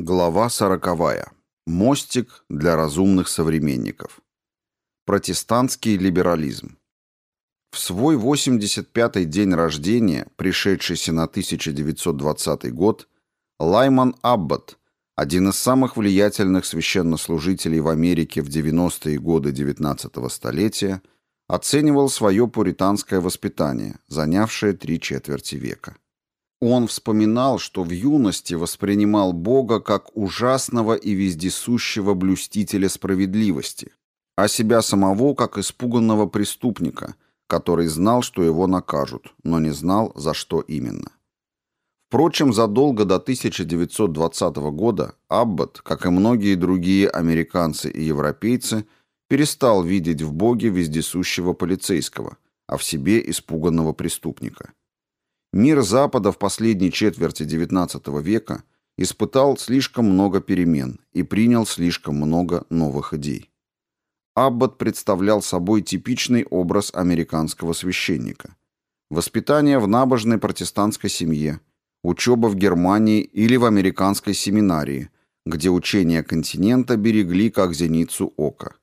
Глава сороковая. Мостик для разумных современников. Протестантский либерализм. В свой 85-й день рождения, пришедшийся на 1920 год, Лайман Аббот, один из самых влиятельных священнослужителей в Америке в 90-е годы XIX столетия, оценивал свое пуританское воспитание, занявшее три четверти века. Он вспоминал, что в юности воспринимал Бога как ужасного и вездесущего блюстителя справедливости, а себя самого как испуганного преступника, который знал, что его накажут, но не знал, за что именно. Впрочем, задолго до 1920 года Аббот, как и многие другие американцы и европейцы, перестал видеть в Боге вездесущего полицейского, а в себе испуганного преступника. Мир Запада в последней четверти XIX века испытал слишком много перемен и принял слишком много новых идей. Аббат представлял собой типичный образ американского священника. Воспитание в набожной протестантской семье, учеба в Германии или в американской семинарии, где учения континента берегли как зеницу ока,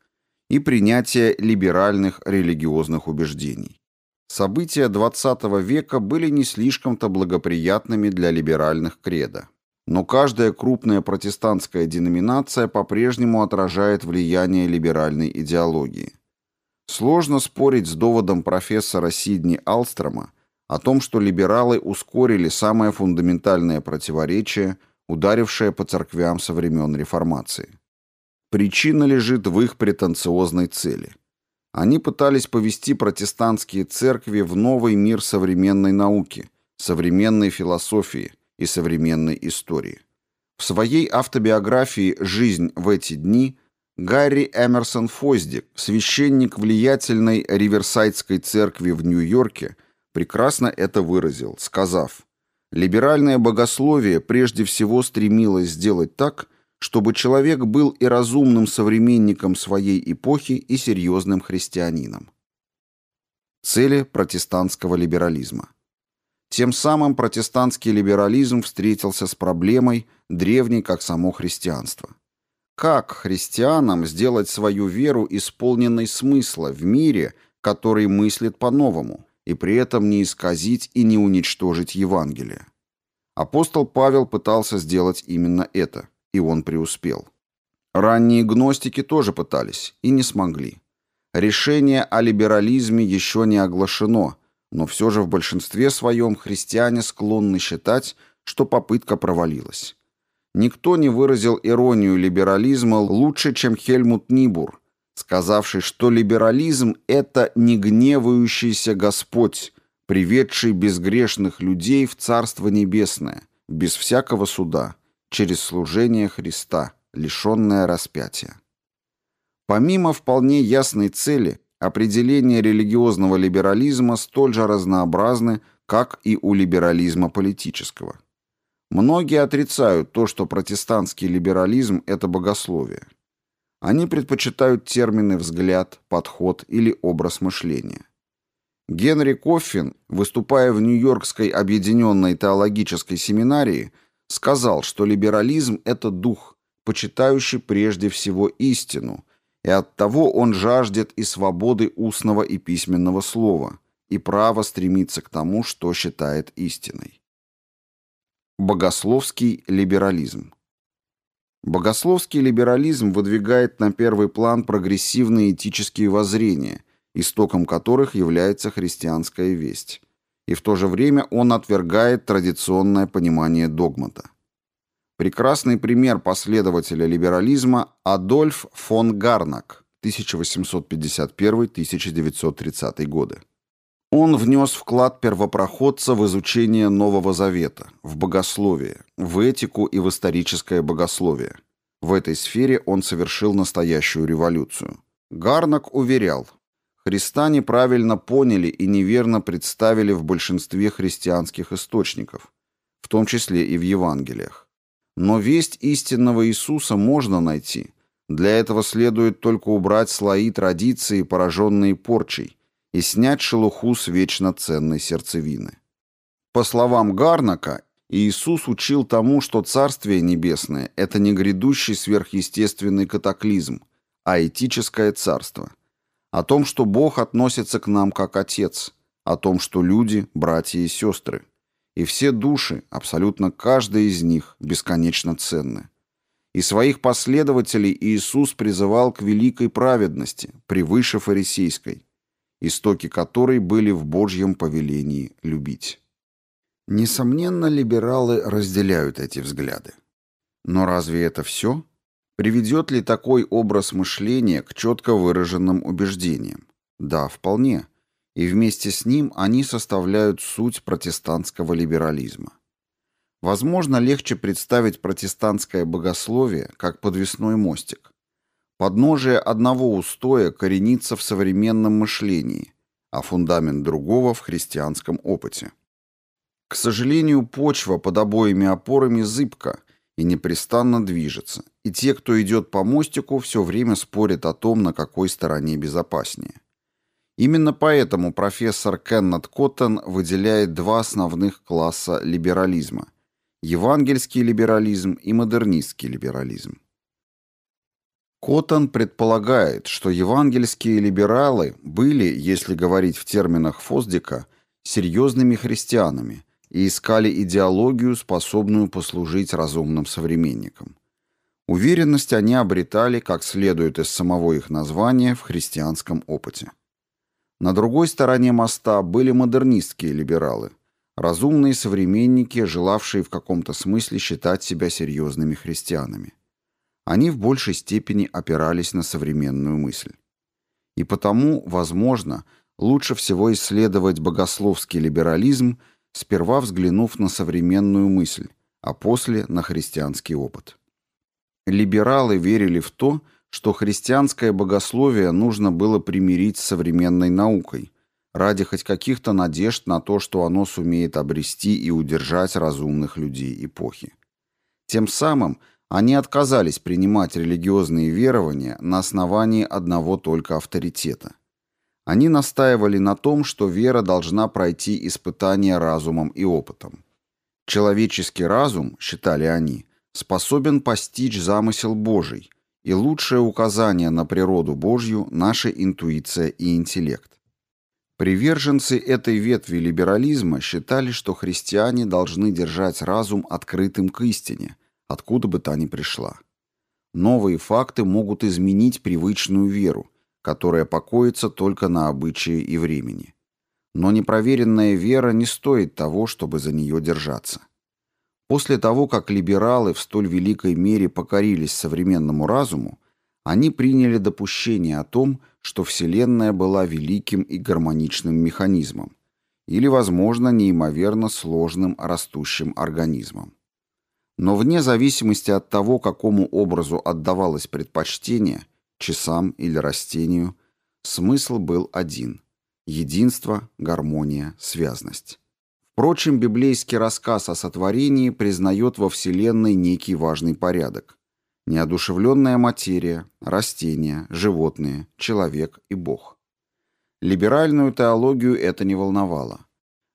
и принятие либеральных религиозных убеждений. События XX века были не слишком-то благоприятными для либеральных кредо. Но каждая крупная протестантская деноминация по-прежнему отражает влияние либеральной идеологии. Сложно спорить с доводом профессора Сидни Алстрома о том, что либералы ускорили самое фундаментальное противоречие, ударившее по церквям со времен Реформации. Причина лежит в их претенциозной цели – они пытались повести протестантские церкви в новый мир современной науки, современной философии и современной истории. В своей автобиографии «Жизнь в эти дни» Гарри Эмерсон Фоздик, священник влиятельной Риверсайдской церкви в Нью-Йорке, прекрасно это выразил, сказав «Либеральное богословие прежде всего стремилось сделать так, чтобы человек был и разумным современником своей эпохи, и серьезным христианином. Цели протестантского либерализма. Тем самым протестантский либерализм встретился с проблемой, древней как само христианство. Как христианам сделать свою веру исполненной смысла в мире, который мыслит по-новому, и при этом не исказить и не уничтожить Евангелие? Апостол Павел пытался сделать именно это – и он преуспел. Ранние гностики тоже пытались и не смогли. Решение о либерализме еще не оглашено, но все же в большинстве своем христиане склонны считать, что попытка провалилась. Никто не выразил иронию либерализма лучше, чем Хельмут Нибур, сказавший, что либерализм – это не гневающийся Господь, приведший безгрешных людей в Царство Небесное, без всякого суда – через служение Христа, лишенное распятия. Помимо вполне ясной цели, определения религиозного либерализма столь же разнообразны, как и у либерализма политического. Многие отрицают то, что протестантский либерализм – это богословие. Они предпочитают термины «взгляд», «подход» или «образ мышления». Генри Коффин, выступая в Нью-Йоркской объединенной теологической семинарии – сказал, что либерализм – это дух, почитающий прежде всего истину, и оттого он жаждет и свободы устного и письменного слова, и право стремиться к тому, что считает истиной. Богословский либерализм Богословский либерализм выдвигает на первый план прогрессивные этические воззрения, истоком которых является христианская весть и в то же время он отвергает традиционное понимание догмата. Прекрасный пример последователя либерализма Адольф фон Гарнак 1851-1930 годы. Он внес вклад первопроходца в изучение Нового Завета, в богословие, в этику и в историческое богословие. В этой сфере он совершил настоящую революцию. Гарнак уверял, Христа неправильно поняли и неверно представили в большинстве христианских источников, в том числе и в Евангелиях. Но весть истинного Иисуса можно найти. Для этого следует только убрать слои традиции, пораженные порчей, и снять шелуху с вечно ценной сердцевины. По словам Гарнака, Иисус учил тому, что Царствие Небесное – это не грядущий сверхъестественный катаклизм, а этическое царство. О том, что Бог относится к нам как Отец, о том, что люди – братья и сестры. И все души, абсолютно каждая из них, бесконечно ценны. И своих последователей Иисус призывал к великой праведности, превыше фарисейской, истоки которой были в Божьем повелении любить. Несомненно, либералы разделяют эти взгляды. Но разве это все? Приведет ли такой образ мышления к четко выраженным убеждениям? Да, вполне. И вместе с ним они составляют суть протестантского либерализма. Возможно, легче представить протестантское богословие как подвесной мостик. Подножие одного устоя коренится в современном мышлении, а фундамент другого в христианском опыте. К сожалению, почва под обоими опорами зыбка и непрестанно движется, и те, кто идет по мостику, все время спорят о том, на какой стороне безопаснее. Именно поэтому профессор Кеннет Коттон выделяет два основных класса либерализма – евангельский либерализм и модернистский либерализм. Коттон предполагает, что евангельские либералы были, если говорить в терминах Фоздика, серьезными христианами, и искали идеологию, способную послужить разумным современникам. Уверенность они обретали, как следует из самого их названия, в христианском опыте. На другой стороне моста были модернистские либералы, разумные современники, желавшие в каком-то смысле считать себя серьезными христианами. Они в большей степени опирались на современную мысль. И потому, возможно, лучше всего исследовать богословский либерализм – сперва взглянув на современную мысль, а после на христианский опыт. Либералы верили в то, что христианское богословие нужно было примирить с современной наукой, ради хоть каких-то надежд на то, что оно сумеет обрести и удержать разумных людей эпохи. Тем самым они отказались принимать религиозные верования на основании одного только авторитета – они настаивали на том, что вера должна пройти испытание разумом и опытом. Человеческий разум, считали они, способен постичь замысел Божий, и лучшее указание на природу Божью – наша интуиция и интеллект. Приверженцы этой ветви либерализма считали, что христиане должны держать разум открытым к истине, откуда бы та ни пришла. Новые факты могут изменить привычную веру, которая покоится только на обычае и времени. Но непроверенная вера не стоит того, чтобы за нее держаться. После того, как либералы в столь великой мере покорились современному разуму, они приняли допущение о том, что Вселенная была великим и гармоничным механизмом, или, возможно, неимоверно сложным растущим организмом. Но вне зависимости от того, какому образу отдавалось предпочтение – часам или растению, смысл был один – единство, гармония, связность. Впрочем, библейский рассказ о сотворении признает во Вселенной некий важный порядок. Неодушевленная материя, растения, животные, человек и Бог. Либеральную теологию это не волновало.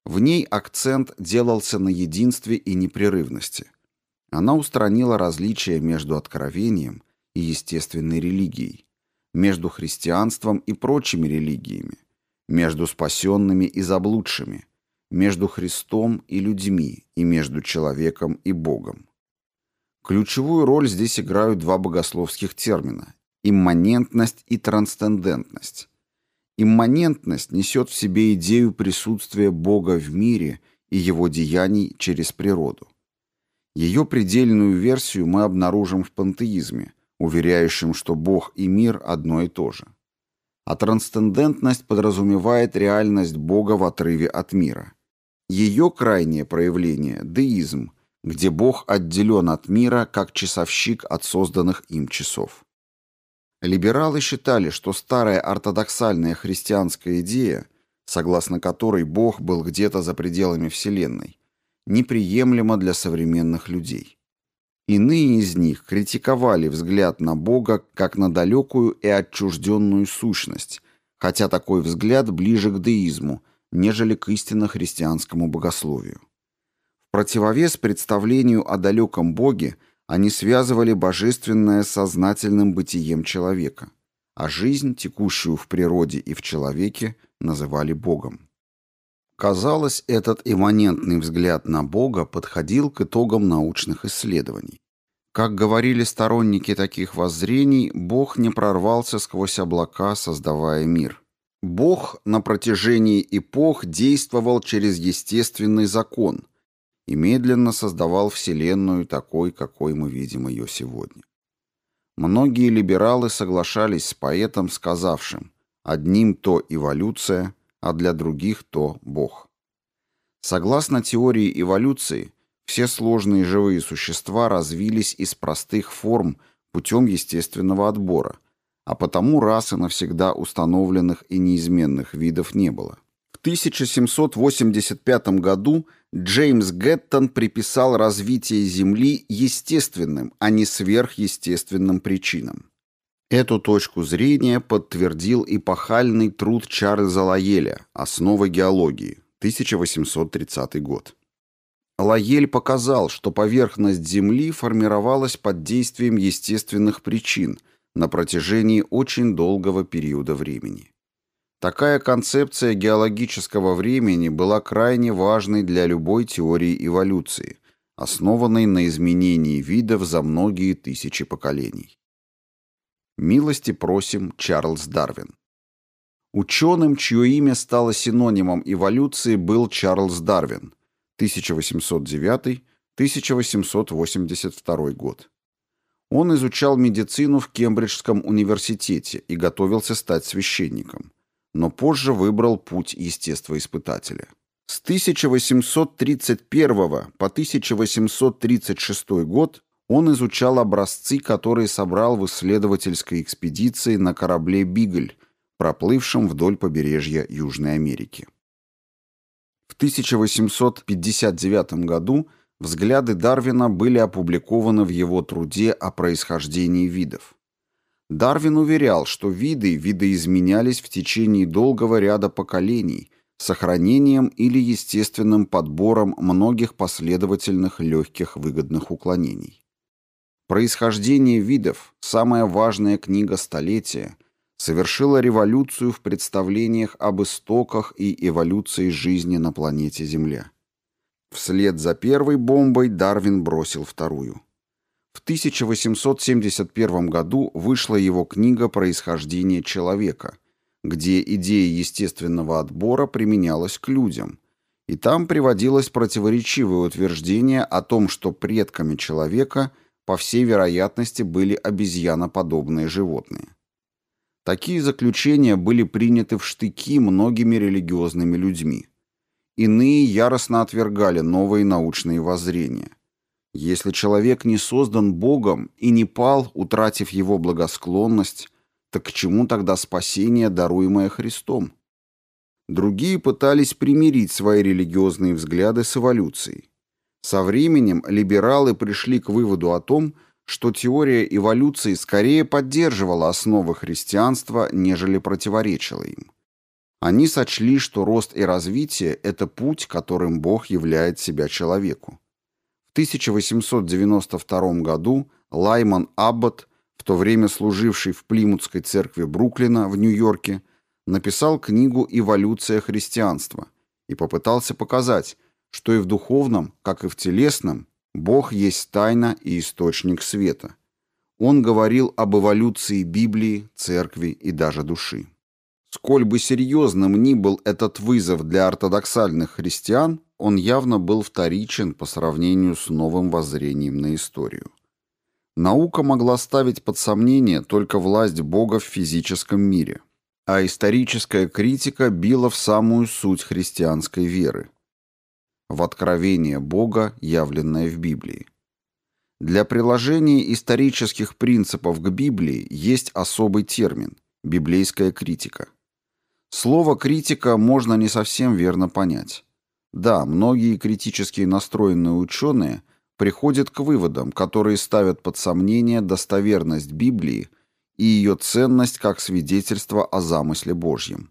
В ней акцент делался на единстве и непрерывности. Она устранила различия между откровением и естественной религией, между христианством и прочими религиями, между спасенными и заблудшими, между Христом и людьми и между человеком и Богом. Ключевую роль здесь играют два богословских термина – имманентность и трансцендентность. Имманентность несет в себе идею присутствия Бога в мире и его деяний через природу. Ее предельную версию мы обнаружим в пантеизме, уверяющим, что Бог и мир одно и то же. А трансцендентность подразумевает реальность Бога в отрыве от мира. Ее крайнее проявление – деизм, где Бог отделен от мира, как часовщик от созданных им часов. Либералы считали, что старая ортодоксальная христианская идея, согласно которой Бог был где-то за пределами Вселенной, неприемлема для современных людей. Иные из них критиковали взгляд на Бога как на далекую и отчужденную сущность, хотя такой взгляд ближе к деизму, нежели к истинно христианскому богословию. противовес представлению о далеком Боге они связывали божественное с сознательным бытием человека, а жизнь, текущую в природе и в человеке, называли Богом. Казалось, этот имманентный взгляд на Бога подходил к итогам научных исследований. Как говорили сторонники таких воззрений, Бог не прорвался сквозь облака, создавая мир. Бог на протяжении эпох действовал через естественный закон и медленно создавал Вселенную такой, какой мы видим ее сегодня. Многие либералы соглашались с поэтом, сказавшим «одним то эволюция, а для других то Бог. Согласно теории эволюции, все сложные живые существа развились из простых форм путем естественного отбора, а потому раз и навсегда установленных и неизменных видов не было. В 1785 году Джеймс Гэттон приписал развитие Земли естественным, а не сверхъестественным причинам. Эту точку зрения подтвердил эпохальный труд Чарльза Лаеля «Основы геологии», 1830 год. Лаель показал, что поверхность Земли формировалась под действием естественных причин на протяжении очень долгого периода времени. Такая концепция геологического времени была крайне важной для любой теории эволюции, основанной на изменении видов за многие тысячи поколений. Милости просим, Чарльз Дарвин. Ученым, чье имя стало синонимом эволюции, был Чарльз Дарвин, 1809-1882 год. Он изучал медицину в Кембриджском университете и готовился стать священником, но позже выбрал путь естествоиспытателя. С 1831 по 1836 год он изучал образцы, которые собрал в исследовательской экспедиции на корабле «Бигль», проплывшем вдоль побережья Южной Америки. В 1859 году взгляды Дарвина были опубликованы в его труде о происхождении видов. Дарвин уверял, что виды видоизменялись в течение долгого ряда поколений сохранением или естественным подбором многих последовательных легких выгодных уклонений. Происхождение видов, самая важная книга столетия, совершила революцию в представлениях об истоках и эволюции жизни на планете Земля. Вслед за первой бомбой Дарвин бросил вторую. В 1871 году вышла его книга «Происхождение человека», где идея естественного отбора применялась к людям, и там приводилось противоречивое утверждение о том, что предками человека – по всей вероятности, были обезьяноподобные животные. Такие заключения были приняты в штыки многими религиозными людьми. Иные яростно отвергали новые научные воззрения. Если человек не создан Богом и не пал, утратив его благосклонность, так к чему тогда спасение, даруемое Христом? Другие пытались примирить свои религиозные взгляды с эволюцией. Со временем либералы пришли к выводу о том, что теория эволюции скорее поддерживала основы христианства, нежели противоречила им. Они сочли, что рост и развитие – это путь, которым Бог являет себя человеку. В 1892 году Лайман Аббот, в то время служивший в Плимутской церкви Бруклина в Нью-Йорке, написал книгу «Эволюция христианства» и попытался показать – что и в духовном, как и в телесном, Бог есть тайна и источник света. Он говорил об эволюции Библии, церкви и даже души. Сколь бы серьезным ни был этот вызов для ортодоксальных христиан, он явно был вторичен по сравнению с новым воззрением на историю. Наука могла ставить под сомнение только власть Бога в физическом мире, а историческая критика била в самую суть христианской веры – в откровение Бога, явленное в Библии. Для приложения исторических принципов к Библии есть особый термин – библейская критика. Слово «критика» можно не совсем верно понять. Да, многие критически настроенные ученые приходят к выводам, которые ставят под сомнение достоверность Библии и ее ценность как свидетельство о замысле Божьем.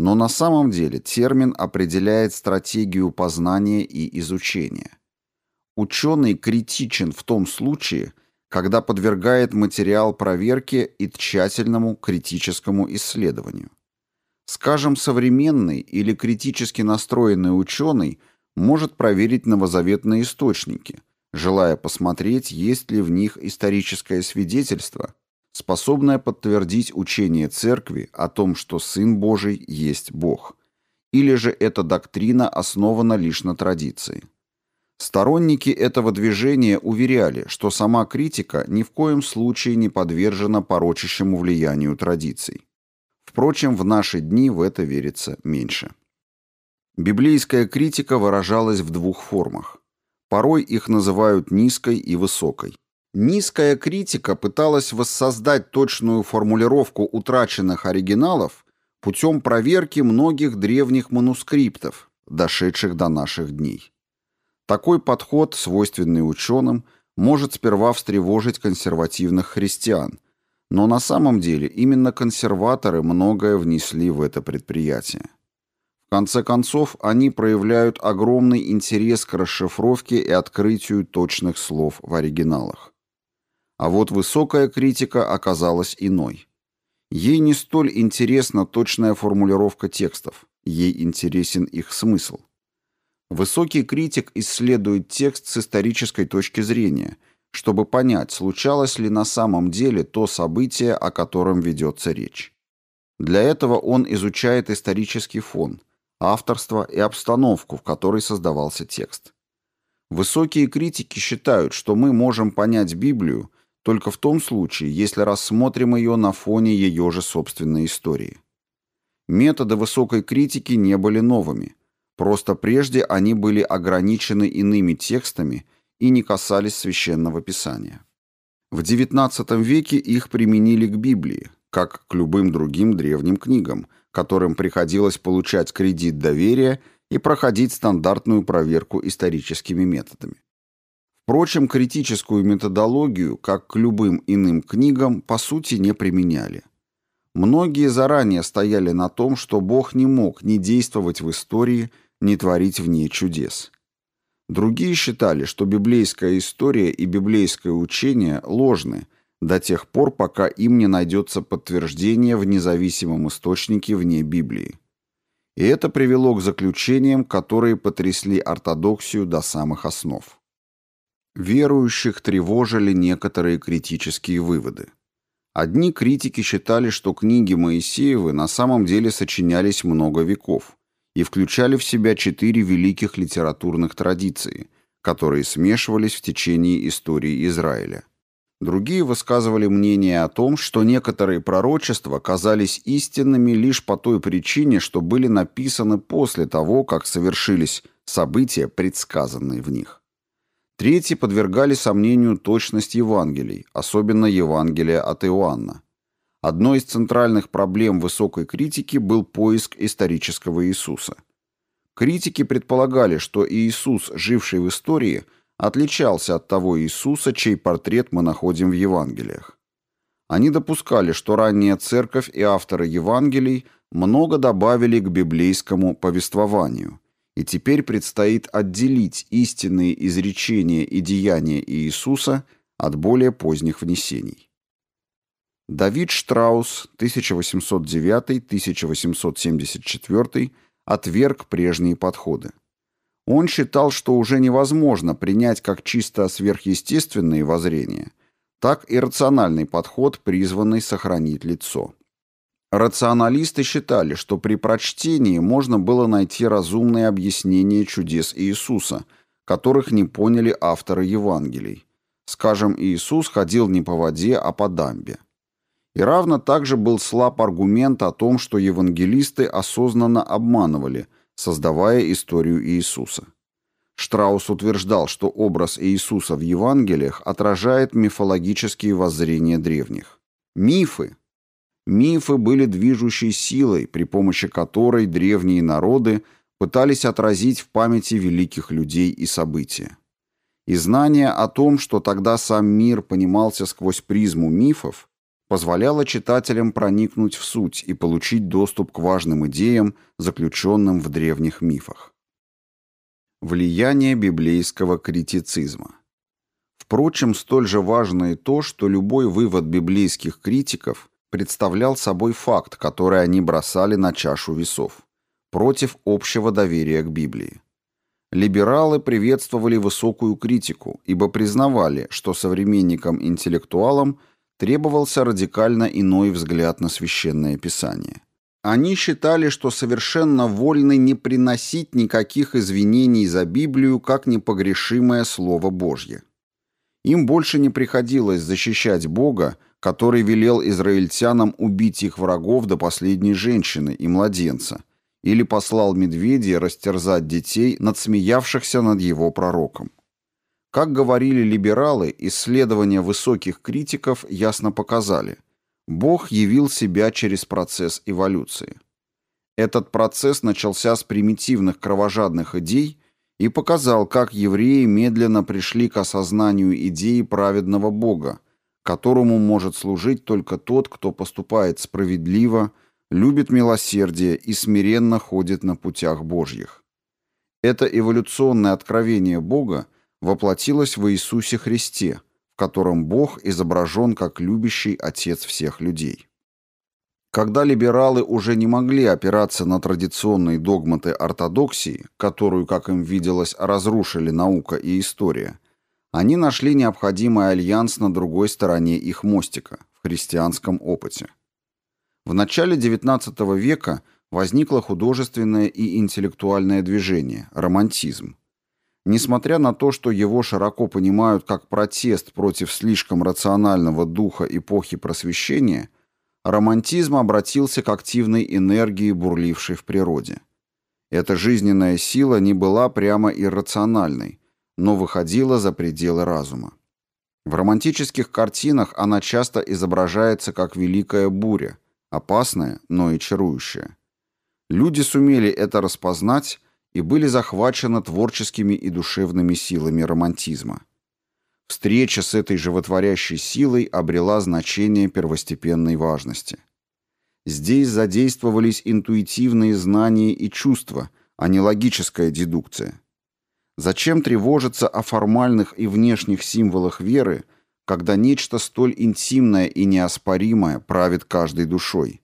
Но на самом деле термин определяет стратегию познания и изучения. Ученый критичен в том случае, когда подвергает материал проверке и тщательному критическому исследованию. Скажем, современный или критически настроенный ученый может проверить новозаветные источники, желая посмотреть, есть ли в них историческое свидетельство, способное подтвердить учение Церкви о том, что Сын Божий есть Бог, или же эта доктрина основана лишь на традиции. Сторонники этого движения уверяли, что сама критика ни в коем случае не подвержена порочащему влиянию традиций. Впрочем, в наши дни в это верится меньше. Библейская критика выражалась в двух формах. Порой их называют низкой и высокой. Низкая критика пыталась воссоздать точную формулировку утраченных оригиналов путем проверки многих древних манускриптов, дошедших до наших дней. Такой подход, свойственный ученым, может сперва встревожить консервативных христиан, но на самом деле именно консерваторы многое внесли в это предприятие. В конце концов, они проявляют огромный интерес к расшифровке и открытию точных слов в оригиналах. А вот высокая критика оказалась иной. Ей не столь интересна точная формулировка текстов, ей интересен их смысл. Высокий критик исследует текст с исторической точки зрения, чтобы понять, случалось ли на самом деле то событие, о котором ведется речь. Для этого он изучает исторический фон, авторство и обстановку, в которой создавался текст. Высокие критики считают, что мы можем понять Библию только в том случае, если рассмотрим ее на фоне ее же собственной истории. Методы высокой критики не были новыми – Просто прежде они были ограничены иными текстами и не касались священного писания. В XIX веке их применили к Библии, как к любым другим древним книгам, которым приходилось получать кредит доверия и проходить стандартную проверку историческими методами. Впрочем, критическую методологию, как к любым иным книгам, по сути не применяли. Многие заранее стояли на том, что Бог не мог ни действовать в истории, не творить в ней чудес. Другие считали, что библейская история и библейское учение ложны до тех пор, пока им не найдется подтверждение в независимом источнике вне Библии. И это привело к заключениям, которые потрясли ортодоксию до самых основ. Верующих тревожили некоторые критические выводы. Одни критики считали, что книги Моисеевы на самом деле сочинялись много веков, и включали в себя четыре великих литературных традиции, которые смешивались в течение истории Израиля. Другие высказывали мнение о том, что некоторые пророчества казались истинными лишь по той причине, что были написаны после того, как совершились события, предсказанные в них. Третьи подвергали сомнению точность Евангелий, особенно Евангелия от Иоанна. Одной из центральных проблем высокой критики был поиск исторического Иисуса. Критики предполагали, что Иисус, живший в истории, отличался от того Иисуса, чей портрет мы находим в Евангелиях. Они допускали, что ранняя церковь и авторы Евангелий много добавили к библейскому повествованию, и теперь предстоит отделить истинные изречения и деяния Иисуса от более поздних внесений. Давид Штраус, 1809-1874, отверг прежние подходы. Он считал, что уже невозможно принять как чисто сверхъестественные воззрения, так и рациональный подход, призванный сохранить лицо. Рационалисты считали, что при прочтении можно было найти разумные объяснения чудес Иисуса, которых не поняли авторы Евангелий. Скажем, Иисус ходил не по воде, а по дамбе. И равно также был слаб аргумент о том, что евангелисты осознанно обманывали, создавая историю Иисуса. Штраус утверждал, что образ Иисуса в Евангелиях отражает мифологические воззрения древних. Мифы. Мифы были движущей силой, при помощи которой древние народы пытались отразить в памяти великих людей и события. И знание о том, что тогда сам мир понимался сквозь призму мифов, позволяла читателям проникнуть в суть и получить доступ к важным идеям, заключенным в древних мифах. Влияние библейского критицизма Впрочем, столь же важно и то, что любой вывод библейских критиков представлял собой факт, который они бросали на чашу весов, против общего доверия к Библии. Либералы приветствовали высокую критику, ибо признавали, что современникам-интеллектуалам требовался радикально иной взгляд на священное писание. Они считали, что совершенно вольны не приносить никаких извинений за Библию как непогрешимое Слово Божье. Им больше не приходилось защищать Бога, который велел израильтянам убить их врагов до последней женщины и младенца, или послал медведей растерзать детей, надсмеявшихся над его пророком. Как говорили либералы, исследования высоких критиков ясно показали, Бог явил себя через процесс эволюции. Этот процесс начался с примитивных кровожадных идей и показал, как евреи медленно пришли к осознанию идеи праведного Бога, которому может служить только тот, кто поступает справедливо, любит милосердие и смиренно ходит на путях Божьих. Это эволюционное откровение Бога воплотилось в Иисусе Христе, в котором Бог изображен как любящий Отец всех людей. Когда либералы уже не могли опираться на традиционные догматы ортодоксии, которую, как им виделось, разрушили наука и история, они нашли необходимый альянс на другой стороне их мостика, в христианском опыте. В начале XIX века возникло художественное и интеллектуальное движение – романтизм. Несмотря на то, что его широко понимают как протест против слишком рационального духа эпохи просвещения – романтизм обратился к активной энергии, бурлившей в природе. Эта жизненная сила не была прямо иррациональной, но выходила за пределы разума. В романтических картинах она часто изображается как великая буря, опасная, но и чарующая. Люди сумели это распознать и были захвачены творческими и душевными силами романтизма. Встреча с этой животворящей силой обрела значение первостепенной важности. Здесь задействовались интуитивные знания и чувства, а не логическая дедукция. Зачем тревожиться о формальных и внешних символах веры, когда нечто столь интимное и неоспоримое правит каждой душой?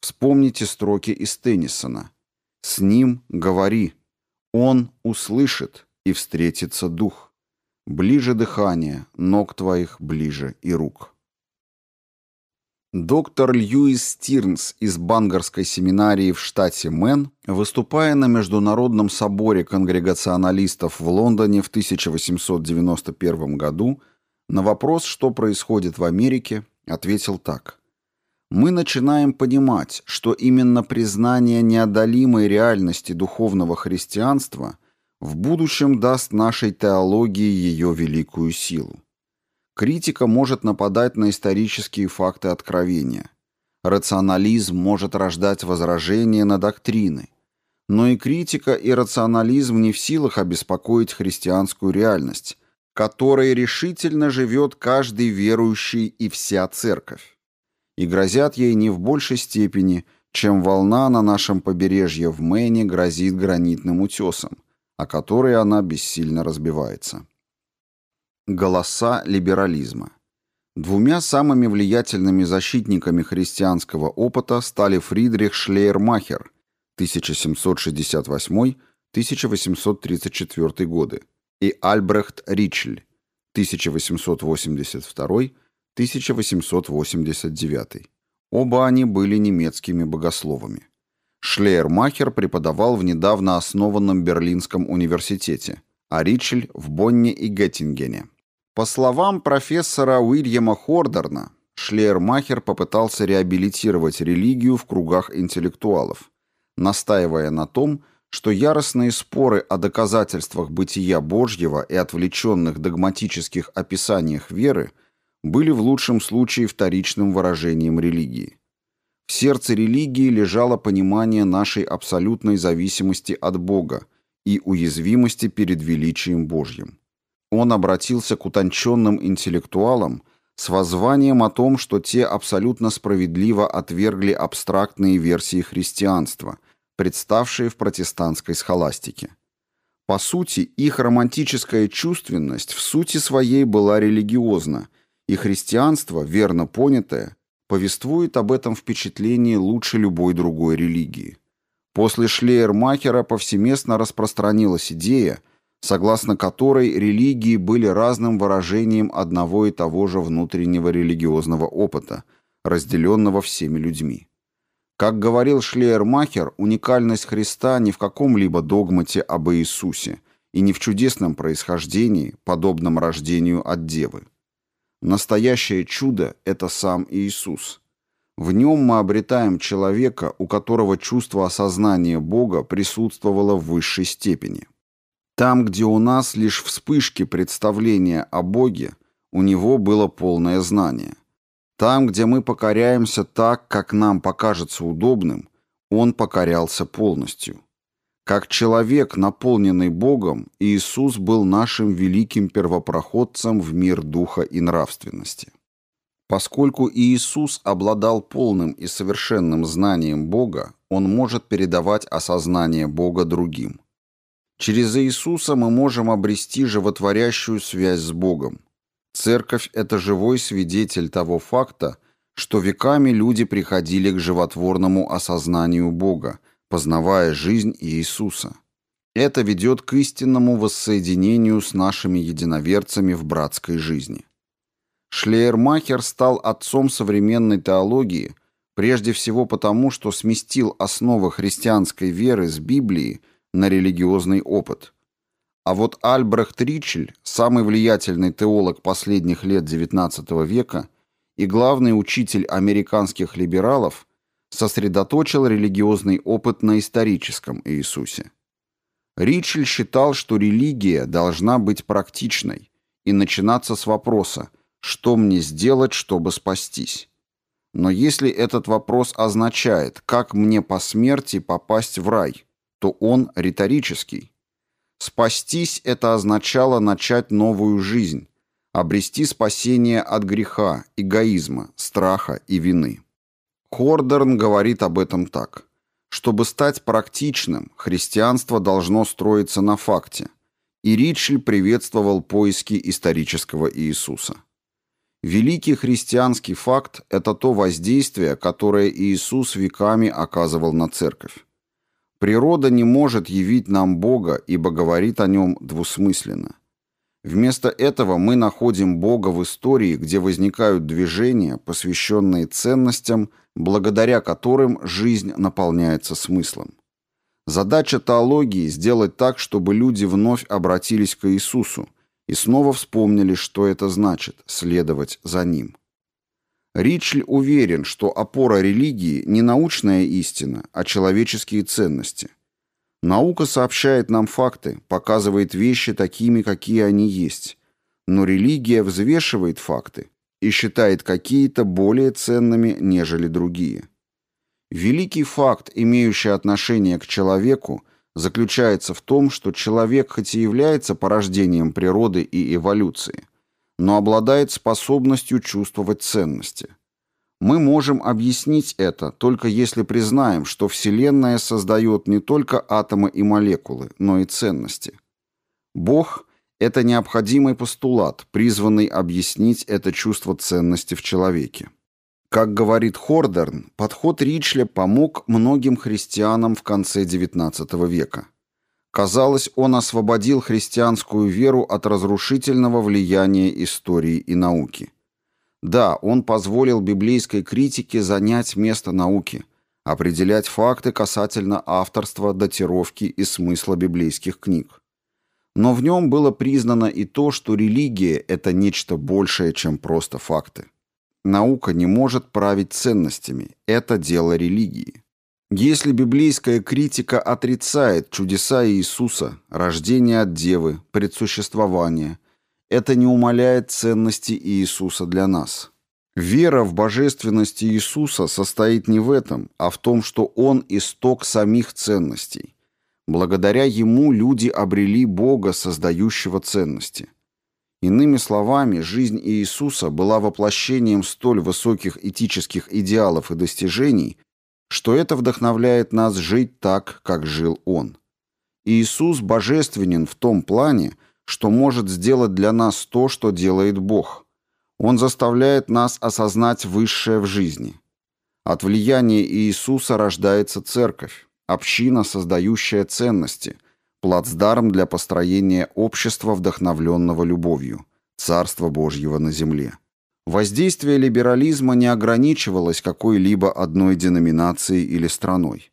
Вспомните строки из Теннисона. «С ним говори, он услышит, и встретится дух». Ближе дыхание, ног твоих ближе и рук. Доктор Льюис Стирнс из Бангарской семинарии в штате Мэн, выступая на Международном соборе конгрегационалистов в Лондоне в 1891 году, на вопрос, что происходит в Америке, ответил так. «Мы начинаем понимать, что именно признание неодолимой реальности духовного христианства – в будущем даст нашей теологии ее великую силу. Критика может нападать на исторические факты откровения. Рационализм может рождать возражения на доктрины. Но и критика, и рационализм не в силах обеспокоить христианскую реальность, которой решительно живет каждый верующий и вся церковь. И грозят ей не в большей степени, чем волна на нашем побережье в Мэне грозит гранитным утесом, о которой она бессильно разбивается. Голоса либерализма. Двумя самыми влиятельными защитниками христианского опыта стали Фридрих Шлейермахер 1768-1834 годы и Альбрехт Ричель 1882-1889. Оба они были немецкими богословами. Шлейермахер преподавал в недавно основанном Берлинском университете, а Ричель в Бонне и Геттингене. По словам профессора Уильяма Хордерна, Шлейермахер попытался реабилитировать религию в кругах интеллектуалов, настаивая на том, что яростные споры о доказательствах бытия Божьего и отвлеченных догматических описаниях веры были в лучшем случае вторичным выражением религии. В сердце религии лежало понимание нашей абсолютной зависимости от Бога и уязвимости перед величием Божьим. Он обратился к утонченным интеллектуалам, с воззванием о том, что те абсолютно справедливо отвергли абстрактные версии христианства, представшие в протестантской схоластике. По сути, их романтическая чувственность в сути своей была религиозна, и христианство, верно понятое, повествует об этом впечатлении лучше любой другой религии. После Шлейермахера повсеместно распространилась идея, согласно которой религии были разным выражением одного и того же внутреннего религиозного опыта, разделенного всеми людьми. Как говорил Шлейермахер, уникальность Христа не в каком-либо догмате об Иисусе и не в чудесном происхождении, подобном рождению от Девы. Настоящее чудо – это сам Иисус. В нем мы обретаем человека, у которого чувство осознания Бога присутствовало в высшей степени. Там, где у нас лишь вспышки представления о Боге, у него было полное знание. Там, где мы покоряемся так, как нам покажется удобным, он покорялся полностью. Как человек, наполненный Богом, Иисус был нашим великим первопроходцем в мир духа и нравственности. Поскольку Иисус обладал полным и совершенным знанием Бога, он может передавать осознание Бога другим. Через Иисуса мы можем обрести животворящую связь с Богом. Церковь – это живой свидетель того факта, что веками люди приходили к животворному осознанию Бога, познавая жизнь Иисуса. Это ведет к истинному воссоединению с нашими единоверцами в братской жизни. Шлейермахер стал отцом современной теологии прежде всего потому, что сместил основы христианской веры с Библии на религиозный опыт. А вот Альбрехт Ричель, самый влиятельный теолог последних лет XIX века и главный учитель американских либералов, сосредоточил религиозный опыт на историческом Иисусе. Ричель считал, что религия должна быть практичной и начинаться с вопроса «что мне сделать, чтобы спастись?». Но если этот вопрос означает «как мне по смерти попасть в рай?», то он риторический. Спастись – это означало начать новую жизнь, обрести спасение от греха, эгоизма, страха и вины. Хордерн говорит об этом так. Чтобы стать практичным, христианство должно строиться на факте, и Ричель приветствовал поиски исторического Иисуса. Великий христианский факт – это то воздействие, которое Иисус веками оказывал на церковь. Природа не может явить нам Бога, ибо говорит о нем двусмысленно. Вместо этого мы находим Бога в истории, где возникают движения, посвященные ценностям, благодаря которым жизнь наполняется смыслом. Задача теологии – сделать так, чтобы люди вновь обратились к Иисусу и снова вспомнили, что это значит – следовать за Ним. Ричль уверен, что опора религии не научная истина, а человеческие ценности – Наука сообщает нам факты, показывает вещи такими, какие они есть. Но религия взвешивает факты и считает какие-то более ценными, нежели другие. Великий факт, имеющий отношение к человеку, заключается в том, что человек хоть и является порождением природы и эволюции, но обладает способностью чувствовать ценности – мы можем объяснить это только если признаем, что Вселенная создает не только атомы и молекулы, но и ценности. Бог – это необходимый постулат, призванный объяснить это чувство ценности в человеке. Как говорит Хордерн, подход Ричля помог многим христианам в конце XIX века. Казалось, он освободил христианскую веру от разрушительного влияния истории и науки. Да, он позволил библейской критике занять место науки, определять факты касательно авторства, датировки и смысла библейских книг. Но в нем было признано и то, что религия – это нечто большее, чем просто факты. Наука не может править ценностями, это дело религии. Если библейская критика отрицает чудеса Иисуса, рождение от Девы, предсуществование, это не умаляет ценности Иисуса для нас. Вера в божественность Иисуса состоит не в этом, а в том, что Он – исток самих ценностей. Благодаря Ему люди обрели Бога, создающего ценности. Иными словами, жизнь Иисуса была воплощением столь высоких этических идеалов и достижений, что это вдохновляет нас жить так, как жил Он. Иисус божественен в том плане, что может сделать для нас то, что делает Бог. Он заставляет нас осознать высшее в жизни. От влияния Иисуса рождается церковь, община, создающая ценности, плацдарм для построения общества, вдохновленного любовью, Царства Божьего на земле. Воздействие либерализма не ограничивалось какой-либо одной деноминацией или страной.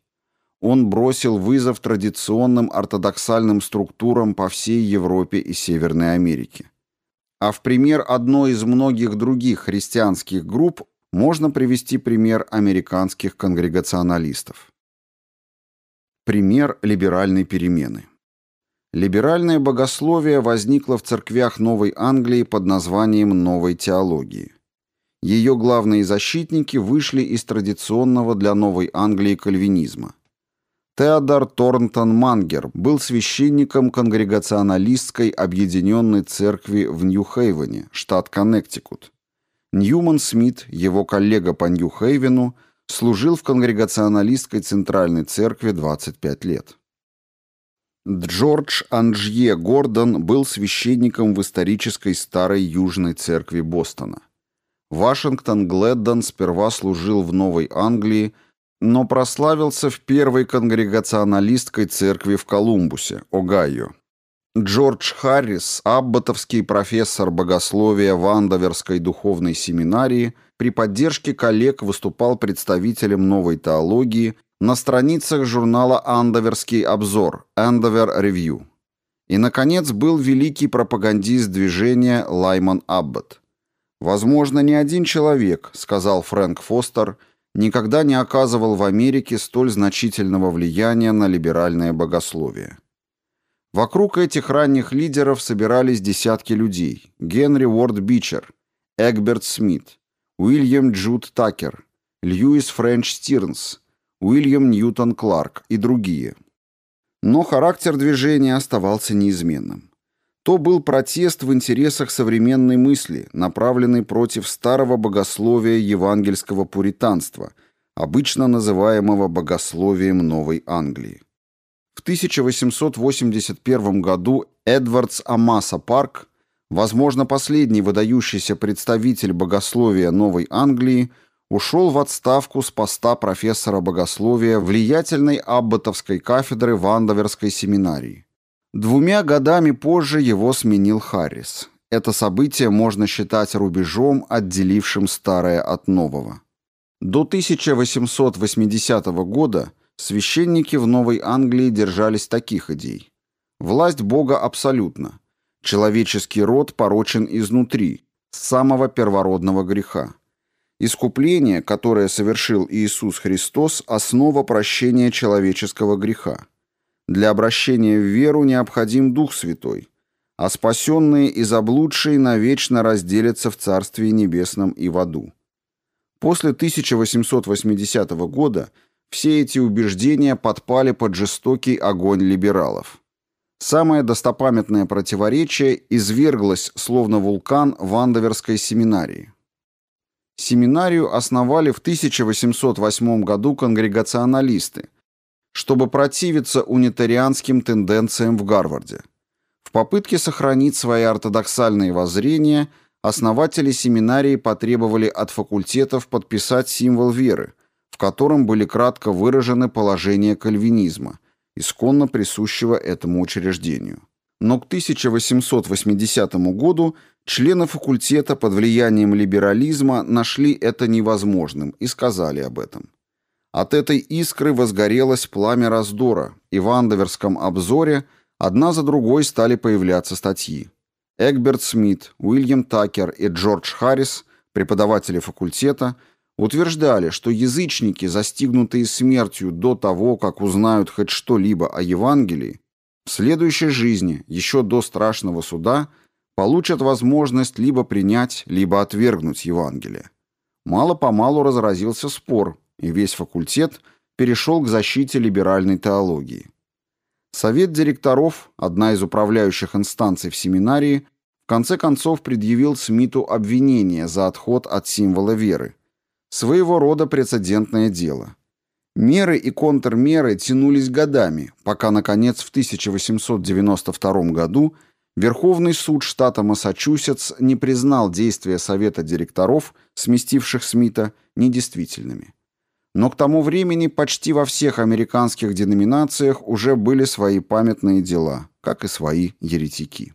Он бросил вызов традиционным ортодоксальным структурам по всей Европе и Северной Америке. А в пример одной из многих других христианских групп можно привести пример американских конгрегационалистов. Пример либеральной перемены. Либеральное богословие возникло в церквях Новой Англии под названием «Новой теологии». Ее главные защитники вышли из традиционного для Новой Англии кальвинизма. Теодор Торнтон Мангер был священником конгрегационалистской объединенной церкви в Нью-Хейвене, штат Коннектикут. Ньюман Смит, его коллега по Нью-Хейвену, служил в конгрегационалистской центральной церкви 25 лет. Джордж Анжье Гордон был священником в исторической старой Южной церкви Бостона. Вашингтон Гледдон сперва служил в Новой Англии, но прославился в первой конгрегационалистской церкви в Колумбусе, Огайо. Джордж Харрис, аббатовский профессор богословия в Андоверской духовной семинарии, при поддержке коллег выступал представителем новой теологии на страницах журнала «Андоверский обзор» «Andover Review». И, наконец, был великий пропагандист движения Лайман Аббот. «Возможно, ни один человек, — сказал Фрэнк Фостер, — никогда не оказывал в Америке столь значительного влияния на либеральное богословие. Вокруг этих ранних лидеров собирались десятки людей. Генри Уорд Бичер, Эгберт Смит, Уильям Джуд Такер, Льюис Френч Стирнс, Уильям Ньютон Кларк и другие. Но характер движения оставался неизменным. То был протест в интересах современной мысли, направленный против старого богословия евангельского пуританства, обычно называемого богословием Новой Англии. В 1881 году Эдвардс Амаса Парк, возможно, последний выдающийся представитель богословия Новой Англии, ушел в отставку с поста профессора богословия влиятельной аббатовской кафедры в Андоверской семинарии. Двумя годами позже его сменил Харрис. Это событие можно считать рубежом, отделившим старое от нового. До 1880 года священники в Новой Англии держались таких идей. Власть Бога абсолютна. Человеческий род порочен изнутри, с самого первородного греха. Искупление, которое совершил Иисус Христос, основа прощения человеческого греха. Для обращения в веру необходим Дух Святой, а спасенные и заблудшие навечно разделятся в Царстве Небесном и в аду. После 1880 года все эти убеждения подпали под жестокий огонь либералов. Самое достопамятное противоречие изверглось, словно вулкан, в Андоверской семинарии. Семинарию основали в 1808 году конгрегационалисты, чтобы противиться унитарианским тенденциям в Гарварде. В попытке сохранить свои ортодоксальные воззрения основатели семинарии потребовали от факультетов подписать символ веры, в котором были кратко выражены положения кальвинизма, исконно присущего этому учреждению. Но к 1880 году Члены факультета под влиянием либерализма нашли это невозможным и сказали об этом. От этой искры возгорелось пламя раздора, и в Андоверском обзоре одна за другой стали появляться статьи. Эгберт Смит, Уильям Такер и Джордж Харрис, преподаватели факультета, утверждали, что язычники, застигнутые смертью до того, как узнают хоть что-либо о Евангелии, в следующей жизни, еще до страшного суда – получат возможность либо принять, либо отвергнуть Евангелие. Мало-помалу разразился спор, и весь факультет перешел к защите либеральной теологии. Совет директоров, одна из управляющих инстанций в семинарии, в конце концов предъявил Смиту обвинение за отход от символа веры. Своего рода прецедентное дело. Меры и контрмеры тянулись годами, пока, наконец, в 1892 году Верховный суд штата Массачусетс не признал действия Совета директоров, сместивших Смита, недействительными. Но к тому времени почти во всех американских деноминациях уже были свои памятные дела, как и свои еретики.